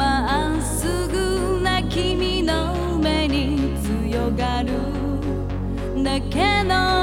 まっすぐな君の目に強がるだけの